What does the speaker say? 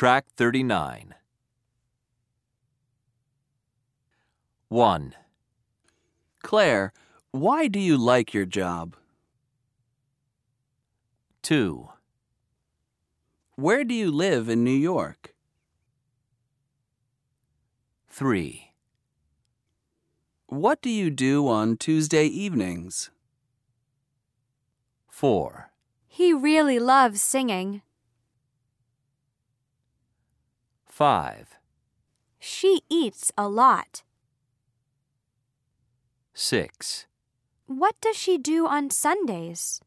Track 39. 1, Claire, why do you like your job? 2, Where do you live in New York? 3, What do you do on Tuesday evenings? 4, He really loves singing. 5, She eats a lot. 6, What does she do on Sundays?